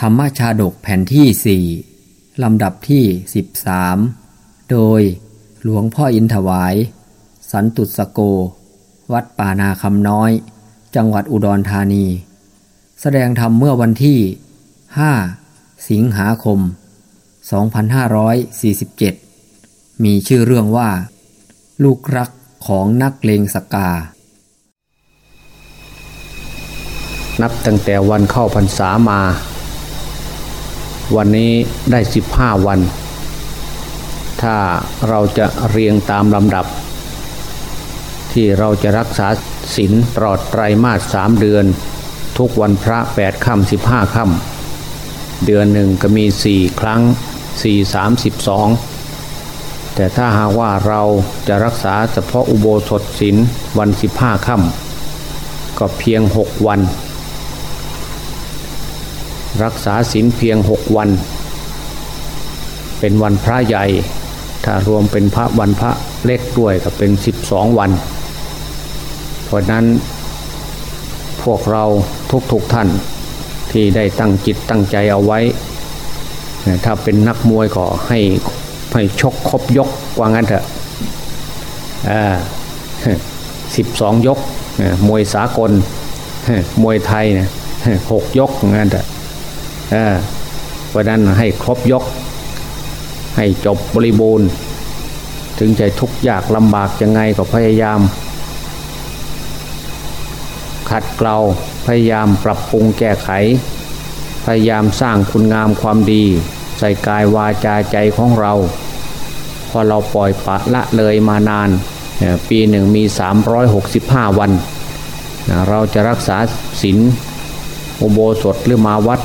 ธรรมชาดกแผ่นที่สี่ลำดับที่ 13 โดยหลวงพ่ออินถวาย สันตุสโก วัดป่านาคำน้อย จังหวัดอุดรธานี แสดงธรรมเมื่อวันที่ 5 สิงหาคม 2547 มีชื่อเรื่องว่า ลูกรักของนักเลงสกา นับตั้งแต่วันเข้าพรรษามา วันนี้ได้สิบห้าวัน ถ้าเราจะเรียงตามลำดับ ที่เราจะรักษาศีลตลอดไตรมาสสามเดือน ทุกวันพระแปดค่ำสิบห้าค่ำเดือนหนึ่งก็มีสี่ครั้งสี่สามสิบสองแต่ถ้าหากว่าเราจะรักษาเฉพาะอุโบสถศีลวันสิบห้าค่ำก็เพียงหกวัน รักษาศีลเพียงหกวัน เป็นวันพระใหญ่ ถ้ารวมเป็นพระวันพระเล็กด้วยก็เป็นสิบสองวัน เพราะนั้นพวกเราทุกๆทท่านที่ได้ตั้งจิตตั้งใจเอาไว้ ถ้าเป็นนักมวยก็ให้ให้ชกครบยกกว่างั้นเถอะสิบสองยก มวยสากล มวยไทยเนี่ยหกยกงั้นเถอะ เพราะนั้นให้ครบยก ให้จบบริบูรณ์ ถึงใจทุกข์ยากลำบากยังไงก็พยายาม ขัดเกลาพยายามปรับปรุงแก้ไข พยายามสร้างคุณงามความดี ใส่กายวาจาใจของเรา พอเราปล่อยปะละเลยมานาน ปีหนึ่งมี 365 วัน เราจะรักษาศีลอุโบสถหรือมาวัด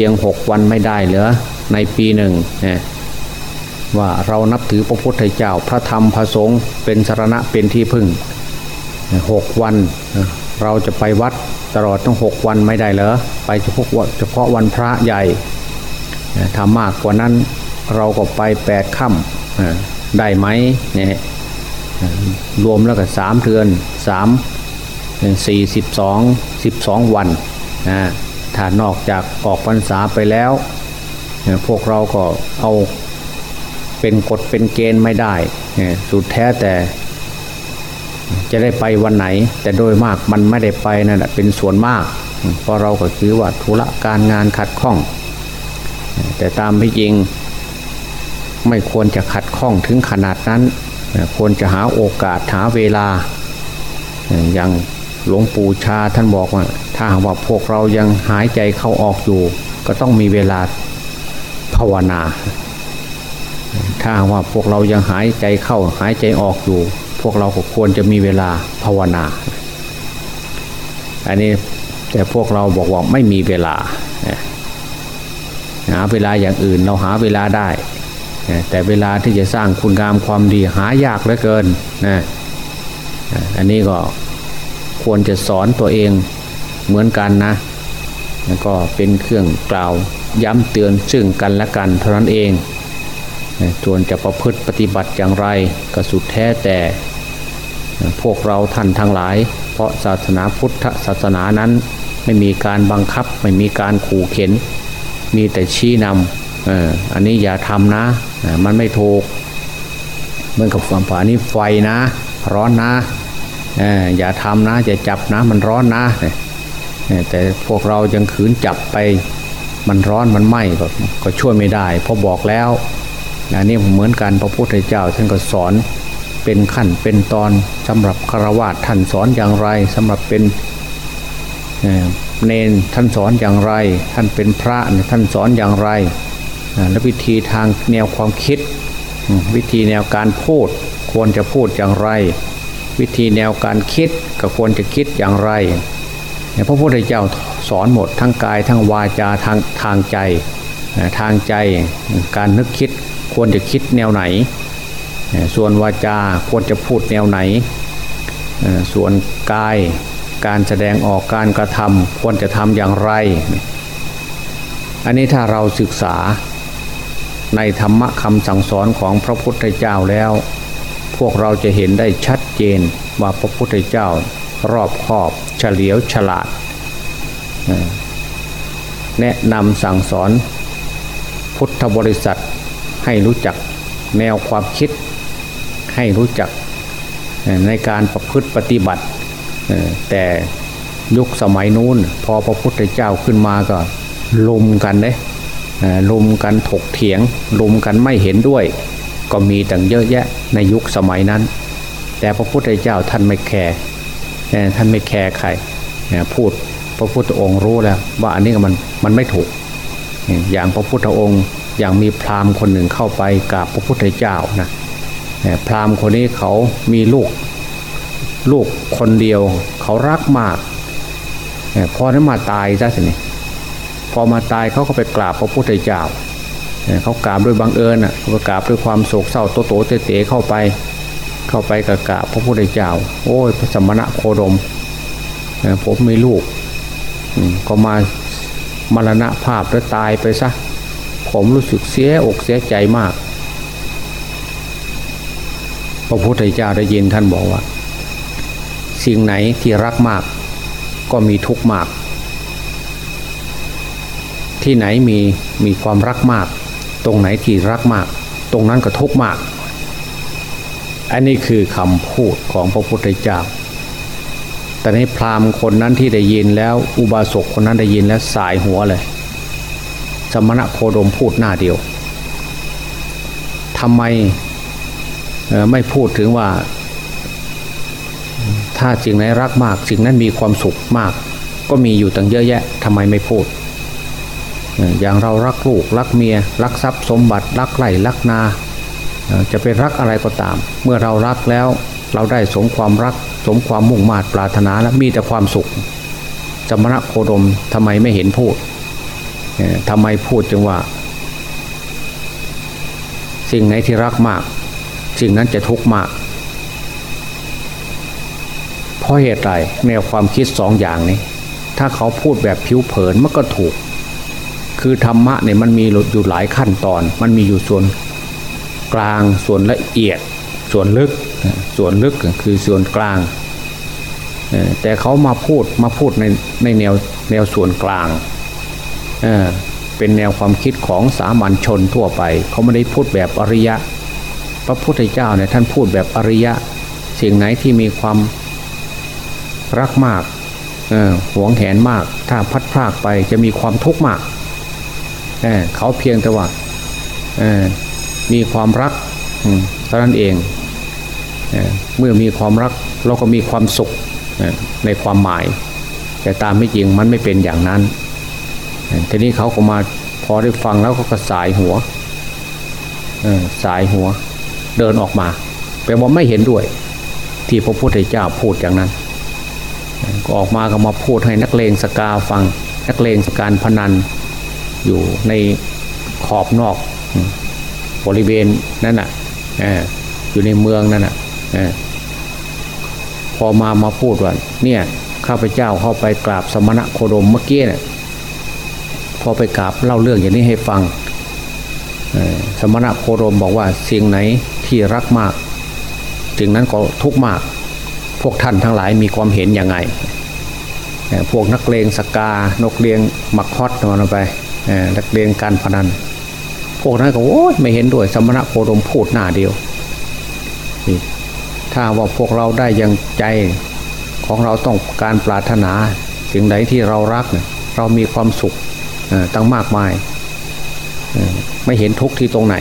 พียงหกวันไม่ได้เหรอในปีหนึ่งนะว่าเรานับถือพระพุทธเจ้าพระธรรมพระสงฆ์เป็นสารณะเป็นที่พึ่งหกวัน เราจะไปวัดตลอดทั้งหกวันไม่ได้เหรอไปเฉพาะเฉพาะวันพระใหญ่ทำมากกว่านั้นเราก็ไปแปดค่ำได้ไหมเนี่ยรวมแล้วก็สามเดือนสามสี่สิบสองสิบสองวันนะ ถ้านอกจากออกพรรษาไปแล้ว พวกเราก็เอาเป็นกฎเป็นเกณฑ์ไม่ได้ สุดแท้แต่จะได้ไปวันไหน แต่โดยมากมันไม่ได้ไปนั่นแหละเป็นส่วนมาก เพราะเราก็คือว่าธุระการงานขัดข้อง แต่ตามที่จริงไม่ควรจะขัดข้องถึงขนาดนั้น ควรจะหาโอกาสหาเวลาอย่าง หลวงปู่ชาท่านบอกว่า ถ้าหากว่าพวกเรายังหายใจเข้าออกอยู่ ก็ต้องมีเวลาภาวนา ถ้าว่าพวกเรายังหายใจเข้าหายใจออกอยู่ พวกเราก็ควรจะมีเวลาภาวนา อันนี้แต่พวกเราบอกว่าไม่มีเวลาหาเวลาอย่างอื่นเราหาเวลาได้ แต่เวลาที่จะสร้างคุณงามความดีหายากเหลือเกินนะอันนี้ก็ ควรจะสอนตัวเองเหมือนกันนะแล้วก็เป็นเครื่องกล่าวย้ำเตือนซึ่งกันและกันเท่านั้นเองส่วนจะประพฤติปฏิบัติอย่างไรก็สุดแท้แต่พวกเราท่านทั้งหลาย เพราะศาสนาพุทธศาสนานั้นไม่มีการบังคับไม่มีการขู่เข็น มีแต่ชี้นำอันนี้อย่าทำนะ มันไม่ถูกเหมือนกับความผานี้ไฟนะ ร้อนนะ อย่าทำนะอย่าจับนะมันร้อนนะแต่พวกเรายังขืนจับไปมันร้อนมันไหม้ก็ก็ช่วยไม่ได้เพราะบอกแล้วอันนี้เหมือนกันพระพุทธเจ้าท่านก็สอนเป็นขั้นเป็นตอนสำหรับฆราวาสท่านสอนอย่างไรสำหรับเป็นเนนท่านสอนอย่างไร ท่านเป็นพระท่านสอนอย่างไรและวิธีทางแนวความคิด วิธีแนวการพูดควรจะพูดอย่างไร วิธีแนวการคิดก็ควรจะคิดอย่างไรพระพุทธเจ้าสอนหมดทั้งกายทั้งวาจาทางทางใจ ทางใจการนึกคิดควรจะคิดแนวไหน ส่วนวาจาควรจะพูดแนวไหน ส่วนกายการแสดงออกการกระทำควรจะทำอย่างไร อันนี้ถ้าเราศึกษาในธรรมะคำสั่งสอนของพระพุทธเจ้าแล้ว พวกเราจะเห็นได้ชัดเจนว่าพระพุทธเจ้ารอบคอบเฉลียวฉลาด แนะนำสั่งสอนพุทธบริษัทให้รู้จักแนวความคิด ให้รู้จักในการประพฤติปฏิบัติ แต่ยุคสมัยนู้น พอพระพุทธเจ้าขึ้นมาก็ลุมกันเลยลุมกันถกเถียงลุมกันไม่เห็นด้วย ก็มีต่างเยอะแยะในยุคสมัยนั้น แต่พระพุทธเจ้าท่านไม่แคร์ท่านไม่แคร์ใครพูดพระพุทธองค์รู้แล้วว่าอันนี้มันมันไม่ถูก อย่างพระพุทธองค์อย่างมีพราหมณ์คนหนึ่งเข้าไปกราบพระพุทธเจ้านะพราหมณ์คนนี้เขามีลูกลูกคนเดียวเขารักมากพอนั้นมาตายซะสินี่พอมาตายเขาก็ไปกราบพระพุทธเจ้า เขากราบด้วยบังเอิญอะเขากราบด้วยความโศกเศร้าโตโตเตะเข้าไป เข้าไปกับกราบพระพุทธเจ้า โอ้ยพระสมณะโคดมผมมีลูกก็มามรณะภาพแล้วตายไปซะผมรู้สึกเสียอกเสียใจมาก พระพุทธเจ้าได้ยินท่านบอกว่า สิ่งไหนที่รักมาก ก็มีทุกข์มาก ที่ไหนมีมีความรักมาก ตรงไหนที่รักมาก ตรงนั้นก็ทุกมาก อันนี้คือคำพูดของพระพุทธเจ้า แต่ในพราหมณ์คนนั้นที่ได้ยินแล้ว อุบาสกคนนั้นได้ยินแล้วสายหัวเลย สมณะโคดมพูดหน้าเดียวทำไมไม่พูดถึงว่า ถ้าสิ่งไหนรักมาก สิ่งนั้นมีความสุขมาก ก็มีอยู่ตั้งเยอะแยะทำไมไม่พูด อย่างเรารักลูกรักเมีย รักทรัพย์สมบัติ รักไร่รักนา จะเป็นรักอะไรก็ตาม เมื่อเรารักแล้วเราได้สมความรัก สมความมุ่งมา่ปรารถนาและมีแต่ความสุขจมณะโคดมทำไมไม่เห็นพูดทำไมพูดจึงว่า สิ่งไหนที่รักมาก สิ่งนั้นจะทุกข์มากเพราะเหตุไรแนวความคิดสองอย่างนี้ ถ้าเขาพูดแบบผิวเผินมันก็ถูก คือธรรมะเนี่ยมันมีอยู่หลายขั้นตอน มันมีอยู่ส่วนกลางส่วนละเอียด ส่วนลึกส่วนลึกคือส่วนกลางแต่เขามาพูดมาพูดในในแนวแนวส่วนกลางเเป็นแนวความคิดของสามัญชนทั่วไป เขาไม่ได้พูดแบบอริยะ พระพุทธเจ้าเนี่ยท่านพูดแบบอริยะ สิ่งไหนที่มีความรักมากหวงแหนมาก ถ้าพัดพลากไปจะมีความทุกข์มาก เเขาเพียงแต่ว่ามีความรักเท่านั้นเองเมื่อมีความรักเราก็มีความสุขในความหมาย แต่ตามไม่จริงมันไม่เป็นอย่างนั้นทีนี้เขาก็มาพอได้ฟังแล้วก็กระสายหัวสายหัว เดินออกมาแปลว่าไม่เห็นด้วย ที่พระพุทธเจ้าพูดอย่างนั้นก็ออกมาก็มาพูดให้นักเลงสกาฟัง นักเลงสการพนัน อยู่ในขอบนอกบริเวณนั่นน่ะอยู่ในเมืองนั่นน่ะพอมามาพูดว่าเนี่ยข้าพเจ้าเข้าไปกราบสมณะโคดมเมื่อกี้เนี่ยพอไปกราบเล่าเรื่องอย่างนี้ให้ฟังสมณะโคดมบอกว่าสิ่งไหนที่รักมากสิ่งนั้นก็ทุกมาก พวกท่านทั้งหลายมีความเห็นอยังไงพวกนักเลงสกานกเลียงมักฮอตมาไป นักเลงการพนัน พวกนั้นก็โอ้ยไม่เห็นด้วยสมณะโคดมพูดหน้าเดียว ถ้าว่าพวกเราได้ยังใจของเราต้องการปรารถนาสิ่งใดที่เรารัก เรามีความสุขตั้งมากมายไม่เห็นทุกข์ที่ตรงไหน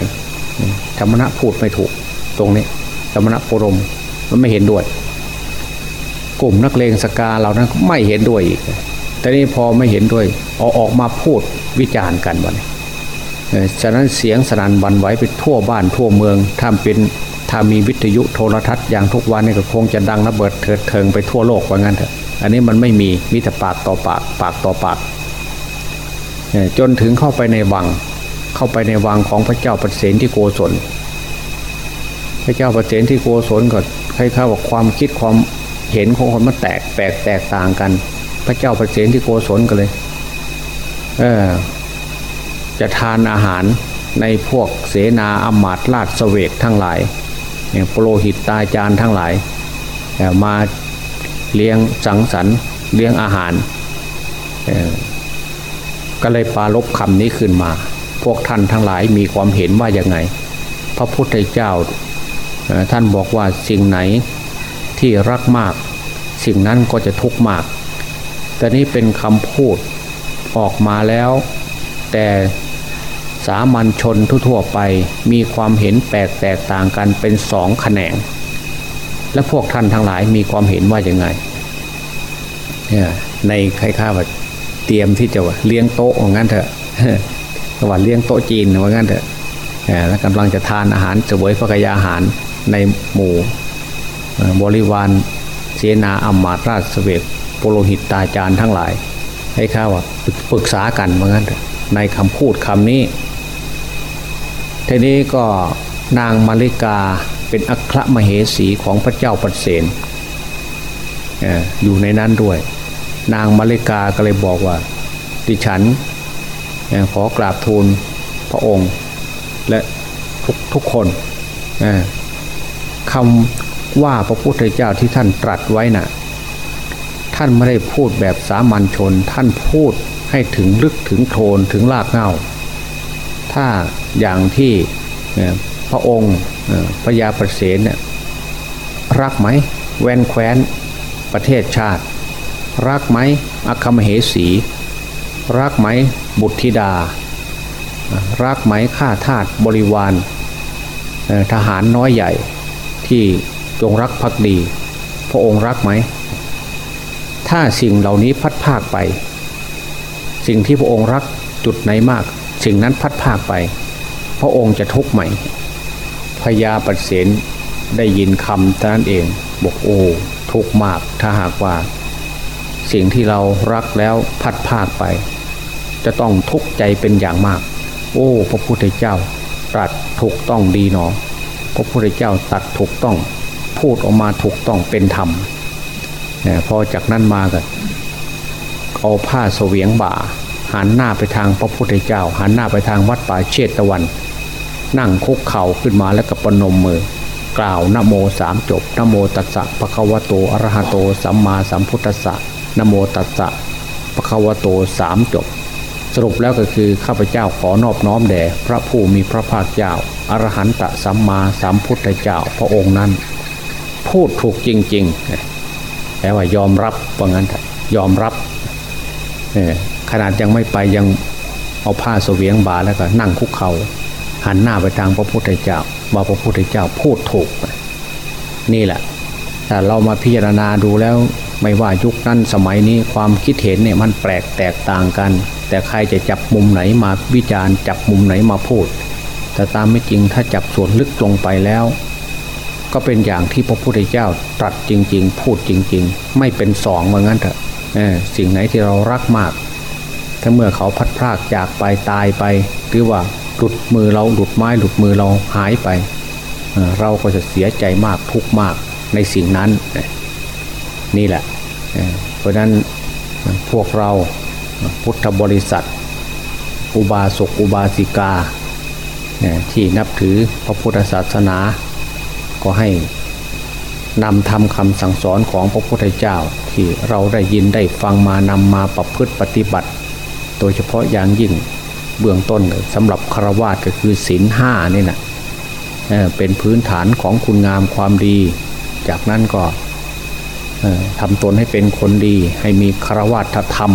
ธรรมณะพูดไม่ถูกตรงนี้ธรรมณะโคดมมันไม่เห็นด้วยกลุ่มนักเลงสกาเรานั้นไม่เห็นด้วยอีก แต่นี่พอไม่เห็นด้วยเอาออกมาพูด วิจารณ์กันวันนี้ฉะนั้นเสียงสนั่นวันไหวไปทั่วบ้านทั่วเมืองทำเป็นถ้ามีวิทยุโทรทัศน์อย่างทุกวันนี่ก็คงจะดังระเบิดเถิดเทิงไปทั่วโลกว่างั้นเถอะ อันนี้มันไม่มีมิตรปากต่อปากปากต่อปาก จนถึงเข้าไปในวัง เข้าไปในวังของพระเจ้าปเสนที่โกศล พระเจ้าปเสนที่โกศลก็คล้ายๆว่าความคิดความเห็นของคนมันแตกแตกแตกต่างกัน พระเจ้าปเสนที่โกศลก็เลย จะทานอาหารในพวกเสนาอมาตราชเสวกทั้งหลายโปรหิตตาจารย์ทั้งหลาย มาเลี้ยงสังสรรค์เลี้ยงอาหาร ก็เลยปาลบคำนี้ขึ้นมา พวกท่านทั้งหลายมีความเห็นว่าอย่างไง พระพุทธเจ้าท่านบอกว่าสิ่งไหนที่รักมาก สิ่งนั้นก็จะทุกข์มาก แต่นี้เป็นคำพูด ออกมาแล้ว แต่สามัญชนทั่วไปมีความเห็นแปลกแตกต่างกันเป็นสองแขนง และพวกท่านทั้งหลายมีความเห็นว่าอย่างไงในใครข้าว่าเตรียมที่จะเลี้ยงโต๊ะว่างั้นเถอะสวัสดเลี้ยงโต๊ะจีนว่างั้นเถอะแล้วกำลังจะทานอาหารเสวยพระกยาอาหารในหมู่บริวารเสนาอัมมาตราชเวกโปโลหิตตาจารย์ทั้งหลาย ให้ข้าว่าปรึกษากันว่างั้นเถอะในคำพูดคำนี้ ทีนี้ก็นางมาริกาเป็นอัครมเหสีของพระเจ้าปเสนอยู่ในนั้นด้วย นางมาริกาก็เลยบอกว่า ดิฉันขอกราบทูลพระองค์ และทุกทุกคนคำว่าพระพุทธเจ้าที่ท่านตรัสไว้นะ่ะ ท่านไม่ได้พูดแบบสามัญชน ท่านพูดให้ถึงลึกถึงโทนถึงรากเงาถ้าอย่างที่พระองค์พระยาประเสนเนี่ยรักไหมแวนแคว้นประเทศชาติ รักไหมอคคมเหสี รักไหมบุตรธิดา รักไหมข้าทาสบริวาร ทหารน้อยใหญ่ที่จงรักภักดี พระองค์รักไหม ถ้าสิ่งเหล่านี้พัดภาคไป สิ่งที่พระองค์รักจุดไหนมาก สิ่งนั้นพัดภาคไป พระองค์จะทุกข์ใหม่พญาปเสนได้ยินคำนั้นเองบอกโอ้ทุกข์มากถ้าหากว่า สิ่งที่เรารักแล้วพัดภาคไป จะต้องทุกข์ใจเป็นอย่างมาก โอ้ พระพุทธเจ้าตรัสถูกต้องดีหนอ พระพุทธเจ้าตัดถูกต้อง พูดออกมาถูกต้องเป็นธรรม พอจากนั้นมากันเอาผ้าเสวียงบ่าหันหน้าไปทางพระพุทธเจ้า หันหน้าไปทางวัดป่าเชตตะวัน นั่งคุกเข่าขึ้นมาแล้วก็ปนมมือ กล่าวนโมสามจบนโมตัสสะปะคะวะโตอรหะโตสัมมาสัมพุทธัสสะนโมตัสสะปะคะวะโตสามจบ สรุปแล้วก็คือข้าพเจ้าขอนอบน้อมแด่พระผู้มีพระภาคเจ้าอรหันตสัมมาสัมพุทธเจ้าพระองค์นั้น พูดถูกจริง ๆ แต่ว่ายอมรับว่างั้นยอมรับขนาดยังไม่ไปยังเอาผ้าเสวียงบาแล้วก็นั่งคุกเขา่าหันหน้าไปทางพระพุทธเจ้าว่าพระพุทธเจ้าพูดถูก นี่แหละแต่เรามาพิจารณาดูแล้วไม่ว่ายุคนั้นสมัยนี้ความคิดเห็นเนี่ยมันแปลกแตกต่างกัน แต่ใครจะจับมุมไหนมาวิจารณ์ จับมุมไหนมาพูด แต่ตามไม่จริงถ้าจับส่วนลึกลงไปแล้ว ก็เป็นอย่างที่พระพุทธเจ้าตรัสจริง ๆ พูดจริง ๆ ไม่เป็นสองเหมือนกันเถอะสิ่งไหนที่เรารักมาก ถ้าเมื่อเขาพัดพรากจากไปตายไป หรือว่าหลุดมือเราหลุดไม้หลุดมือเราหายไป เราก็จะเสียใจมากทุกมากในสิ่งนั้น นี่แหละ เพราะนั้นพวกเราพุทธบริษัท อุบาสกอุบาสิกาที่นับถือพระพุทธศาสนา ก็ให้นำทำคำสั่งสอนของพระพุทธเจ้าที่เราได้ยินได้ฟังมานำมาประพฤติปฏิบัติ โดยเฉพาะอย่างยิ่งเบื้องต้นสำหรับคารวะก็คือศีลห้านี่นะเป็นพื้นฐานของคุณงามความดี จากนั้นก็ทำตนให้เป็นคนดี ให้มีคารวะธรรม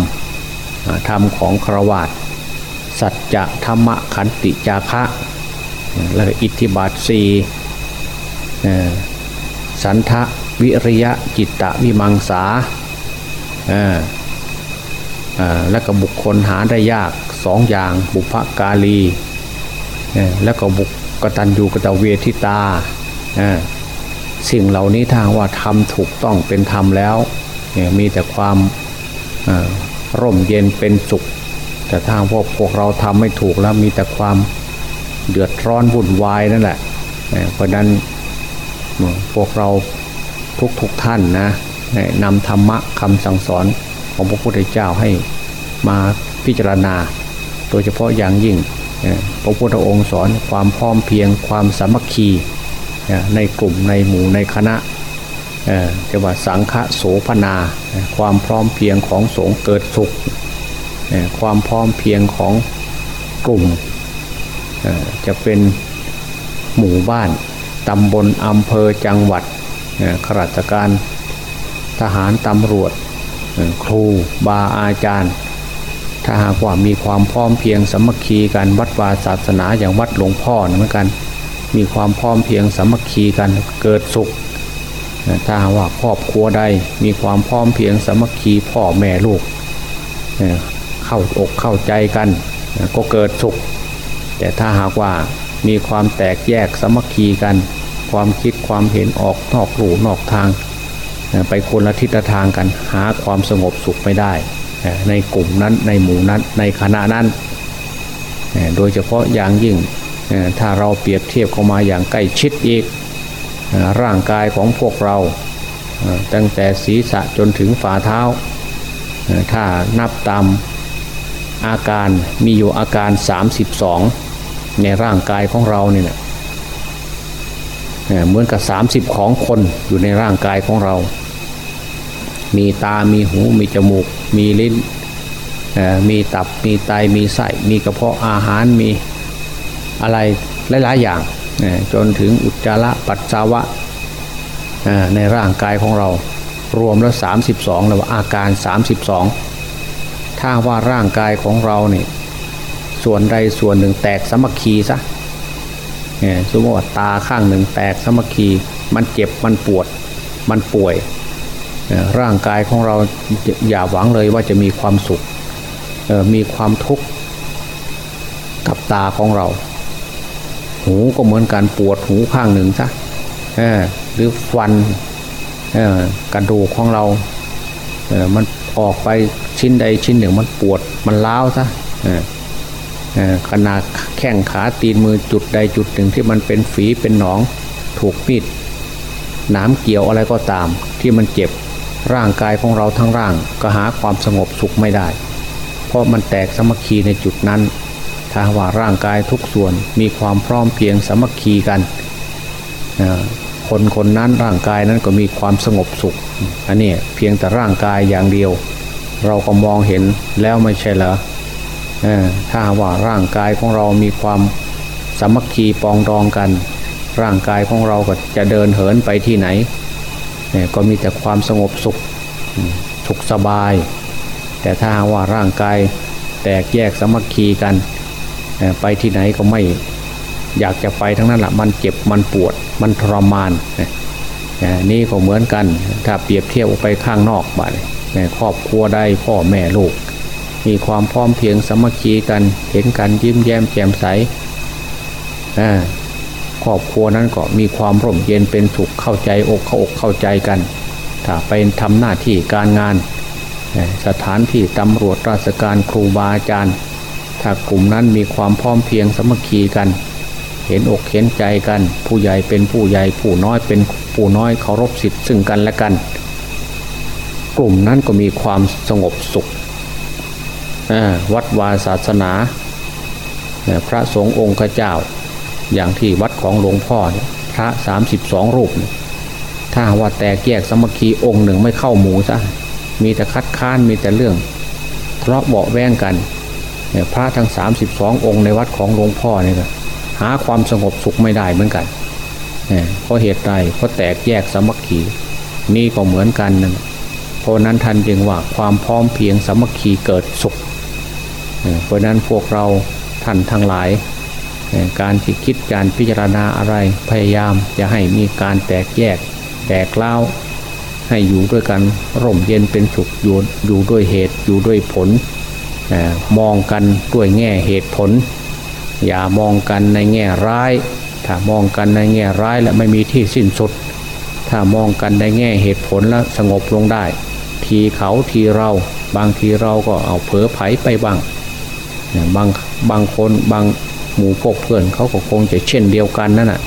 ธรรมของคารวะสัจจะธรรมะขันติจาคะ แล้วก็อิทธิบาทสี่ สันทะวิริยะจิตตะวิมังสาแล้วก็บุคคลหาได้ยากสองอย่างบุพกาลี แล้วก็บุกตัญญูกตเวทิตา สิ่งเหล่านี้ทางว่าทำถูกต้องเป็นธรรมแล้ว มีแต่ความร่มเย็นเป็นสุข แต่ทางพวกพวกเราทำไม่ถูกแล้วมีแต่ความเดือดร้อนวุ่นวายนั่นแหละ เพราะนั้น พวกเราทุกทุกท่านนะนำธรรมะคำสั่งสอนของพระพุทธเจ้าให้มาพิจารณา โดยเฉพาะอย่างยิ่งพระพุทธองค์สอนความพร้อมเพียงความสามัคคีในกลุ่มในหมู่ในคณะจะว่าสังฆโสพนา ความพร้อมเพียงของสงเกิดสุข ความพร้อมเพียงของกลุ่มจะเป็นหมู่บ้าน ตำบลอำเภอจังหวัดข้าราชการทหารตำรวจครูบาอาจารย์ ถ้าหากว่ามีความพร้อมเพียงสมัคคีกันวัดวาศาสนาอย่างวัดหลวงพ่อเหมือนกัน มีความพร้อมเพียงสมัคคีกันเกิดสุขถ้าว่าครอบครัวใดมีความพร้อมเพียงสมัคคีพ่อแม่ลูกเข้าอกเข้าใจกันก็เกิดสุข แต่ถ้าหากว่า มีความแตกแยกสมัคคีกัน ความคิดความเห็นออกนอกหลูนอกทาง ไปคนละทิศทางกันหาความสงบสุขไม่ได้ ในกลุ่มนั้นในหมู่นั้นในคณะนั้น โดยเฉพาะอย่างยิ่งถ้าเราเปรียบเทียบเข้ามาอย่างใกล้ชิดอีกร่างกายของพวกเรา ตั้งแต่ศีรษะจนถึงฝ่าเท้า ถ้านับตามอาการมีอยู่อาการ 32 ในร่างกายของเราเนี่ยเหมือนกับ30ของคนอยู่ในร่างกายของเรา มีตา มีหู มีจมูก มีลิ้น มีตับ มีไต มีไส้ มีกระเพาะอาหาร มีอะไรหลายๆอย่าง จนถึงอุจจาระปัสสาวะในร่างกายของเรา รวมแล้ว32แล้วอาการ32ถ้าว่าร่างกายของเราเนี่ย ส่วนใดส่วนหนึ่งแตกสมัคคีซะสมมติว่าตาข้างหนึ่งแตกสมัคคี มันเจ็บมันปวด มันป่วย ร่างกายของเราอย่าหวังเลยว่าจะมีความสุขมีความทุกข์กับตาของเรา หูก็เหมือนการปวดหูข้างหนึ่งซะหรือฟันกระดูกของเรามันออกไปชิ้นใดชิ้นหนึ่งมันปวดมันล้าวซะ ขนาดแข้งขาตีนมือจุดใดจุดหนึ่งที่มันเป็นฝีเป็นหนอง ถูกมีดน้ำเกี่ยวอะไรก็ตาม ที่มันเจ็บร่างกายของเราทั้งร่างก็หาความสงบสุขไม่ได้ เพราะมันแตกสมัคคีในจุดนั้น ถ้าว่าร่างกายทุกส่วนมีความพร้อมเพียงสมัคคีกัน คนคนนั้นร่างกายนั้นก็มีความสงบสุข อันนี้เพียงแต่ร่างกายอย่างเดียว เราก็มองเห็นแล้วไม่ใช่เหรอ ถ้าว่าร่างกายของเรามีความสมัคคีปองดองกัน ร่างกายของเราก็จะเดินเหินไปที่ไหน ก็มีแต่ความสงบสุขสุขสบาย แต่ถ้าว่าร่างกายแตกแยกสมัคคีกันไปที่ไหนก็ไม่อยากจะไปทั้งนั้นแหละมันเจ็บมันปวดมันทรมานนี่ก็เหมือนกันถ้าเปรียบเทียบออกไปข้างนอกบ้านครอบครัวได้พ่อแม่ลูก มีความพร้อมเพียงสมัคคีกัน เห็นกันยิ้มแย้มแจ่มใสครอบครัวนั้นก็มีความร่มเย็นเป็นสุขเข้าใจอกเข้าอกเข้าใจกัน ถ้าไปทำหน้าที่การงาน สถานที่ตำรวจราชการครูบาอาจารย์ ถ้ากลุ่มนั้นมีความพร้อมเพียงสมัคคีกัน เห็นอกเห็นใจกัน ผู้ใหญ่เป็นผู้ใหญ่ผู้น้อยเป็นผู้น้อยเคารพสิทธิ์ซึ่งกันและกัน กลุ่มนั้นก็มีความสงบสุข วัดวาศาสนา พระสงฆ์องค์เจ้า อย่างที่วัดของหลวงพ่อพระสามสิบสองรูป ถ้าว่าแตกแยกสมัคคีองค์หนึ่งไม่เข้าหมูซะมีแต่คัดค้านมีแต่เรื่องทะเลาะเบาแวงกันพระทั้งสามสิบสององค์ในวัดของหลวงพ่อเนี่ยหาความสงบสุขไม่ได้เหมือนกันเพราะเหตุใดเพราะแตกแยกสมัคคีนี่ก็เหมือนกันนั่นเพราะนั้นท่านจึงว่าความพร้อมเพียงสมัคคีเกิดสุข เพราะนั้นพวกเราท่านทั้งหลาย การที่คิดการพิจารณาอะไรพยายามจะให้มีการแตกแยก แตกเล่าให้อยู่ด้วยกันร่มเย็นเป็นสุขอยู่อยู่ด้วยเหตุอยู่ด้วยผลมองกันด้วยแง่เหตุผล อย่ามองกันในแง่ร้าย ถ้ามองกันในแง่ร้ายและไม่มีที่สิ้นสุด ถ้ามองกันในแง่เหตุผลแล้วสงบลงได้ ทีเขาทีเราบางทีเราก็เอาเผลอไผไปบ้าง บางบางคนบางหมู่พวกเพื่อนเขาก็คงจะเช่นเดียวกันนั่นแหะ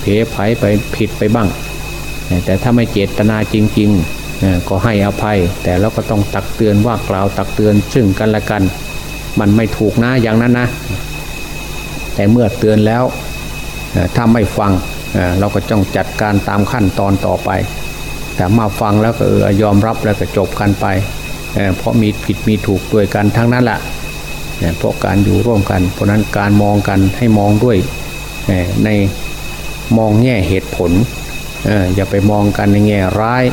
เผลไผไปผิดไปบ้าง แต่ถ้าไม่เจตนาจริง ๆ ก็ให้อภัย แต่เราก็ต้องตักเตือนว่ากล่าวตักเตือนซึ่งกันและกัน มันไม่ถูกนะอย่างนั้นนะ แต่เมื่อเตือนแล้วถ้าไม่ฟังเราก็ต้องจัดการตามขั้นตอนต่อไป แต่มาฟังแล้วก็ยอมรับแล้วก็จบกันไป เพราะมีผิดมีถูกด้วยกันทั้งนั้นแหละ เพราะการอยู่ร่วมกัน เพราะนั้นการมองกันให้มองด้วยในมองแง่เหตุผลอย่าไปมองกันในแง่ร้าย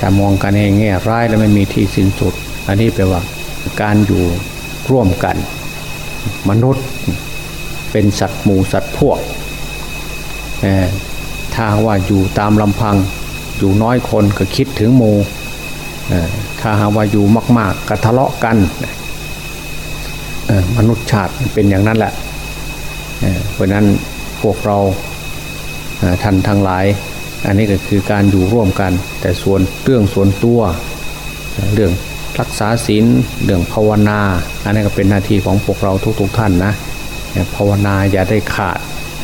ถ้ามองกันในแง่ร้ายแล้วไม่มีที่สิ้นสุด อันนี้แปลว่าการอยู่ร่วมกัน มนุษย์เป็นสัตว์หมู่สัตว์พวกถ้าว่าอยู่ตามลำพังอยู่น้อยคนก็คิดถึงหมู่ถ้าหาว่าอยู่มาก ๆก็ทะเลาะกัน มนุษย์ชาติเป็นอย่างนั้นแหละเพราะนั้นพวกเราท่านทั้งหลาย อันนี้ก็คือการอยู่ร่วมกัน แต่ส่วนเรื่องส่วนตัวเรื่องรักษาศีลเรื่องภาวนา อันนี้ก็เป็นหน้าที่ของพวกเราทุกๆท่านนะภาวนาอย่าได้ขาด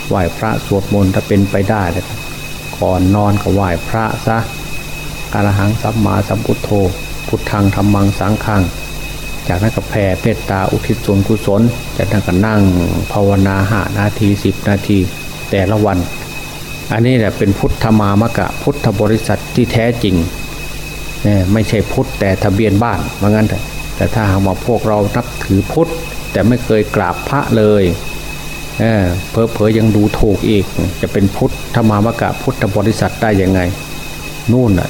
ไหว้พระสวดมนต์ถ้าเป็นไปได้ก่อนนอนก็ไหว้พระซะอรหังสัมมาสัมพุทโธพุทธังธรรมังสังขัง จากนั้นก็แผ่เมตตาอุทิศส่วนกุศล จากนั้นก็นั่งภาวนาหานาทีสิบนาทีแต่ละวัน อันนี้แหละเป็นพุทธมามะกะพุทธบริษัทที่แท้จริงไม่ใช่พุทธแต่ทะเบียนบ้านเหมือนกันแต่ถ้าหากว่าพวกเรานับถือพุทธแต่ไม่เคยกราบพระเลยเเพอเพอยังดูถูกอีก จะเป็นพุทธมามะกะพุทธบริษัทได้ยังไง นู่นอะ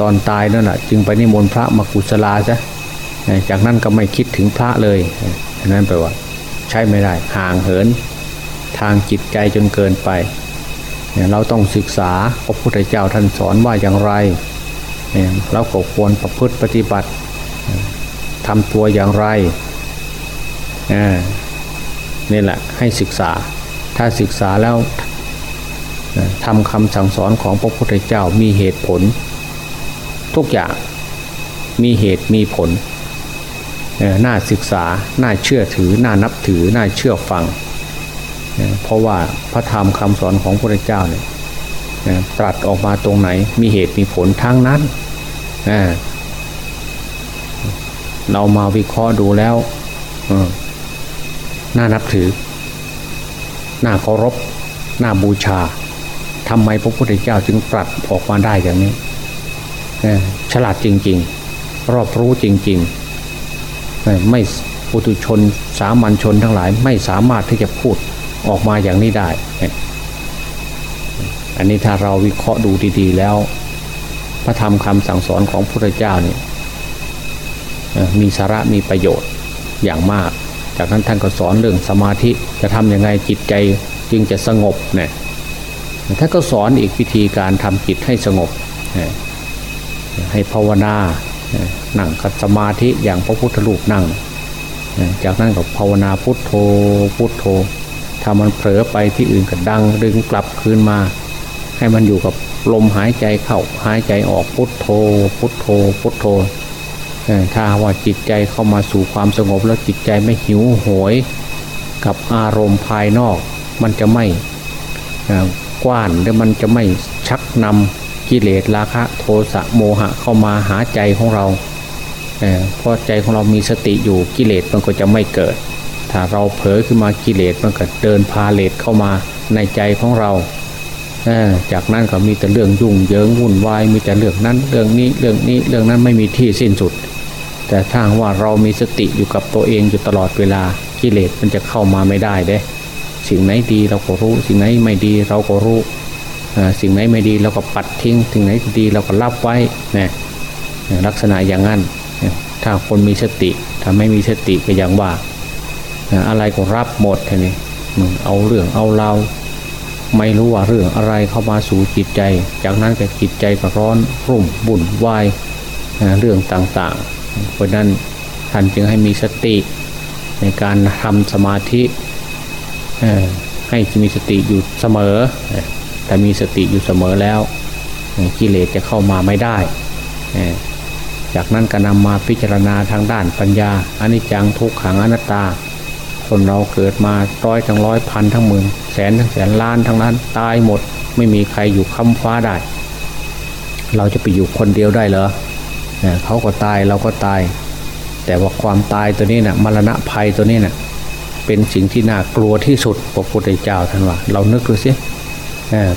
ตอนตายนั่นอะ จึงไปนิมนต์พระมากุศลาซะ จากนั้นก็ไม่คิดถึงพระเลยนั่นแปลว่า ใช้ไม่ได้ห่างเหิน ทางจิตใจจนเกินไป เราต้องศึกษาพระพุทธเจ้าท่านสอนว่าอย่างไร เราก็ควรประพฤติปฏิบัติทำตัวอย่างไรนี่แหละให้ศึกษา ถ้าศึกษาแล้วทำคำสั่งสอนของพระพุทธเจ้ามีเหตุผล ทุกอย่างมีเหตุมีผล น่าศึกษา น่าเชื่อถือ น่านับถือ น่าเชื่อฟัง เพราะว่าพระธรรมคำสอนของพระเจ้าเนี่ยตรัสออกมาตรงไหน มีเหตุมีผลทั้งนั้น เรามาวิเคราะห์ดูแล้วน่านับถือ น่าเคารพ น่าบูชาทำไมพระพุทธเจ้าจึงตรัสออกมาได้อย่างนี้ฉลาดจริง ๆ รอบรู้จริง ๆ ไม่ปุถุชนสามัญชนทั้งหลายไม่สามารถที่จะพูดออกมาอย่างนี้ได้ อันนี้ถ้าเราวิเคราะห์ดูดีๆแล้ว พระธรรมคำสั่งสอนของพระพุทธเจ้าเนี่ยมีสาระมีประโยชน์อย่างมาก จากนั้นท่านก็สอนเรื่องสมาธิจะทำยังไงจิตใจจึงจะสงบเนี่ยท่านก็สอนอีกวิธีการทำจิตให้สงบ ให้ภาวนา นั่งคัดสมาธิอย่างพระพุทธรูปนั่ง จากนั้นก็ภาวนาพุทโธพุทโธถ้ามันเผลอไปที่อื่นก็ดังดึงกลับคืนมา ให้มันอยู่กับลมหายใจเข้าหายใจออกพุทโธ พุทโธ พุทโธถ้าว่าจิตใจเข้ามาสู่ความสงบแล้วจิตใจไม่หิวโหยกับอารมณ์ภายนอก มันจะไม่กว้านหรือมันจะไม่ชักนำ กิเลสราคะโทสะโมหะเข้ามาหาใจของเราเพราะใจของเรามีสติอยู่กิเลสมันก็จะไม่เกิด ถ้าเราเผลอขึ้นมากิเลสมันก็เดินพาเลสเข้ามาในใจของเรา จากนั้นก็มีแต่เรื่องยุ่งเยิงวุ่นวายมีแต่เรื่องนั้นเรื่องนี้เรื่องนี้เรื่องนั้นไม่มีที่สิ้นสุด แต่ถ้าว่าเรามีสติอยู่กับตัวเองอยู่ตลอดเวลากิเลสมันจะเข้ามาไม่ได้เด้ สิ่งไหนดีเราก็รู้ สิ่งไหนไม่ดีเราก็รู้ สิ่งไหนไม่ดีเราก็ปัดทิ้ง สิ่งไหนดีเราก็รับไว้นะลักษณะอย่างนั้น ถ้าคนมีสติถ้าไม่มีสติก็อย่างว่า อะไรก็รับหมดทีนี้เอาเรื่องเอาเราไม่รู้ว่าเรื่องอะไรเข้ามาสู่จิตใจ จากนั้นก็จิตใจก็ร้อนรุ่มบุ่นวายเรื่องต่างๆ เพราะนั้นท่านจึงให้มีสติในการทำสมาธิให้มีสติอยู่เสมอ แต่มีสติอยู่เสมอแล้วกิเลสจะเข้ามาไม่ได้ จากนั้นก็นำมาพิจารณาทางด้านปัญญาอนิจจังทุกขังอนัตตา คนเราเกิดมาร้อยทั้งร้อยพันทั้งหมื่นแสนทั้งแสนล้านทั้งนั้นตายหมดไม่มีใครอยู่ค้ำฟ้าได้ เราจะไปอยู่คนเดียวได้เหรอเขาก็ตายเราก็ตาย แต่ว่าความตายตัวนี้นะ่ะมรณะภัยตัวนี้นะ่ะเป็นสิ่งที่น่ากลัวที่สุดพระพุทธเจ้าท่านว่า เรานึกดูสิ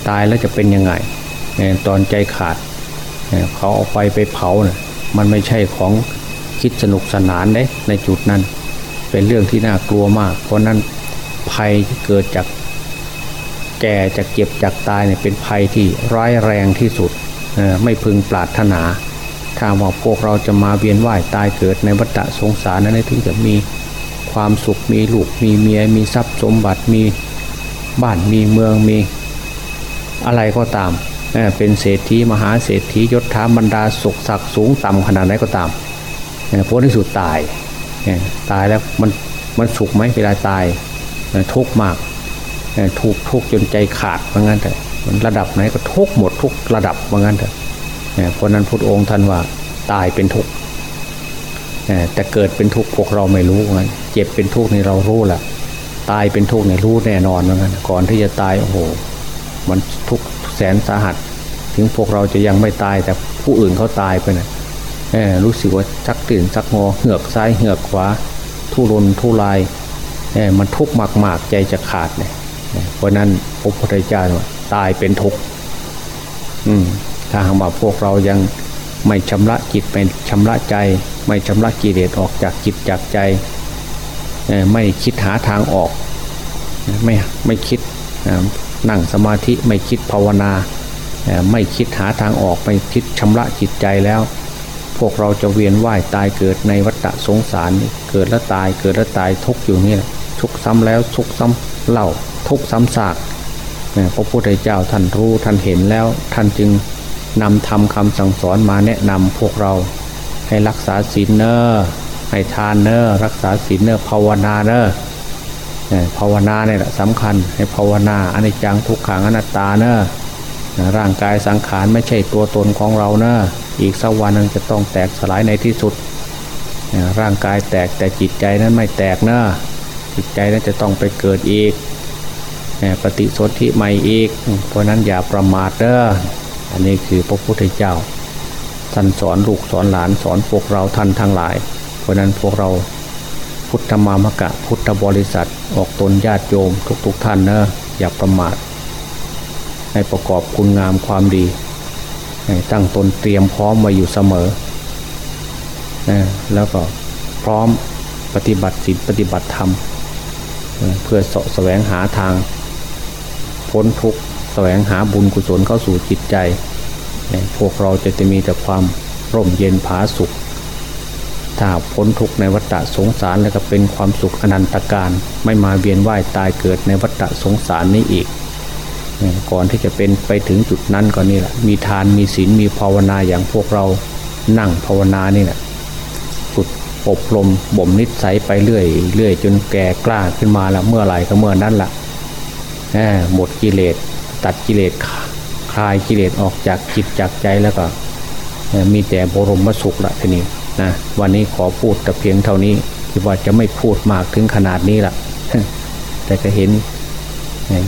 ตายแล้วจะเป็นยังไงตอนใจขาดเขาเอาไฟไปเผานะ่ะมันไม่ใช่ของคิดสนุกสนานเด้ในจุดนั้น เป็นเรื่องที่น่ากลัวมาก เพราะนั้นภัยที่เกิดจากแก่จากเจ็บจากตายเนี่ยเป็นภัยที่ร้ายแรงที่สุดไม่พึงปรารถนาถ้าว่าพวกเราจะมาเวียนว่ายตายเกิดในวัฏสงสารนั้นถึงจะมีความสุขมีลูกมีเมียมีทรัพย์สมบัติมีบ้านมีเมืองมี อะไรก็ตามเป็นเศรษฐีมหาเศรษฐียศถาบรรดาสุขศักดิ์สูงต่ำขนาดไหนก็ตามผลที่สุดตายตายแล้วมันมันสุขไหมเวลาตายทุกมากทุกทุกจนใจขาดว่างั้นแต่มันระดับไหนก็ทุกหมดทุกระดับว่างั้นแต่เพราะนั้นพุทธองค์ท่านว่าตายเป็นทุกแต่เกิดเป็นทุกพวกเราไม่รู้งั้นเจ็บเป็นทุกในเรารู้แหละตายเป็นทุกในรู้แน่นอนว่างั้นก่อนที่จะตายโอ้โห มันทุกแสนสาหัส ถึงพวกเราจะยังไม่ตายแต่ผู้อื่นเขาตายไปนะ่ะรู้สึกว่าชักตื่นชักงอเหือกซ้ายเหือกขวา ทุรนทุรายมันทุกข์มากๆใจจะขาดเนี่ยเพราะนั้นพระพุทธเจ้าตายเป็นทุกข์ถ้าหากว่าพวกเรายังไม่ชำระจิตไม่ชำระใจ ไม่ชำระกิเลสออกจากจิตจากใจ ไม่คิดหาทางออก ไม่ไม่คิด นั่งสมาธิไม่คิดภาวนา ไม่คิดหาทางออกไม่คิดชำระจิตใจแล้ว พวกเราจะเวียนว่ายตายเกิดในวัฏสงสารเกิดแล้วตายเกิดแล้วตายทุกอยู่นี่ทุกซ้ำแล้วทุกซ้ำเล่าทุกซ้ำซากพระพุทธเจ้าท่านรู้ท่านเห็นแล้วท่านจึงนำทำคำสั่งสอนมาแนะนำพวกเราให้รักษาศีลเนอร์ให้ทานเนอร์รักษาศีลเนอร์ภาวนาเนอร์ ภาวนาเนี่ยแหละสำคัญให้ภาวนาอนิจจังทุกขังอนัตตาเนอะร่างกายสังขารไม่ใช่ตัวตนของเราเนอะอีกสักวันนึงจะต้องแตกสลายในที่สุด ร่างกายแตกแต่จิตใจนั้นไม่แตกเนอะจิตใจนั้นจะต้องไปเกิดอีกปฏิสนธิใหม่อีก เพราะนั้นอย่าประมาทเด้ออันนี้คือพระพุทธเจ้าท่านสอนลูกสอนหลานสอนพวกเราท่านทั้งหลาย เพราะนั้นพวกเรา พุทธมามกะพุทธบริษัทออกตนญาติโยมทุกๆทท่านนะอย่าประมาทให้ประกอบคุณงามความดีให้ตั้งตนเตรียมพร้อมมาอยู่เสมอนะแล้วก็พร้อมปฏิบัติศีลปฏิบัติธรรม เพื่อสะแสวงหาทาง พ้นทุกข์แสวงหาบุญกุศลเข้าสู่จิตใจ พวกเราจะจะมีแต่ความร่มเย็นผาสุข ถ้าพ้นทุกในวัฏสงสารแล้วก็เป็นความสุขอนันตการไม่มาเวียนว่ายตายเกิดในวัฏสงสารนี้อีก ก่อนที่จะเป็นไปถึงจุดนั้นก็นี่แหละมีทานมีศีลมีภาวนาอย่างพวกเรานั่งภาวนานี่แหละฝึกอบรมบ่มนิสัยไปเรื่อยเรื่อยจนแก่กล้าขึ้นมาแล้วเมื่อไหร่ก็เมื่อนั้นละ่ะหมดกิเลสตัดกิเลสคลายกิเลสออกจากจิตจากใจแล้วก็มีแต่บรมสุขละทีนี้ นะวันนี้ขอพูดแต่เพียงเท่านี้คิดว่าจะไม่พูดมากถึงขนาดนี้ละแต่จะเห็น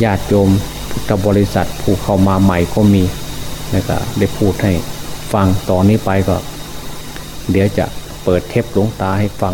ญาติโยมพุทธบริษัทผู้เข้ามาใหม่ก็มีนะก็ได้พูดให้ฟังต่อนนี้ไปก็ เดี๋ยวจะเปิดเทปหลวงตาให้ฟัง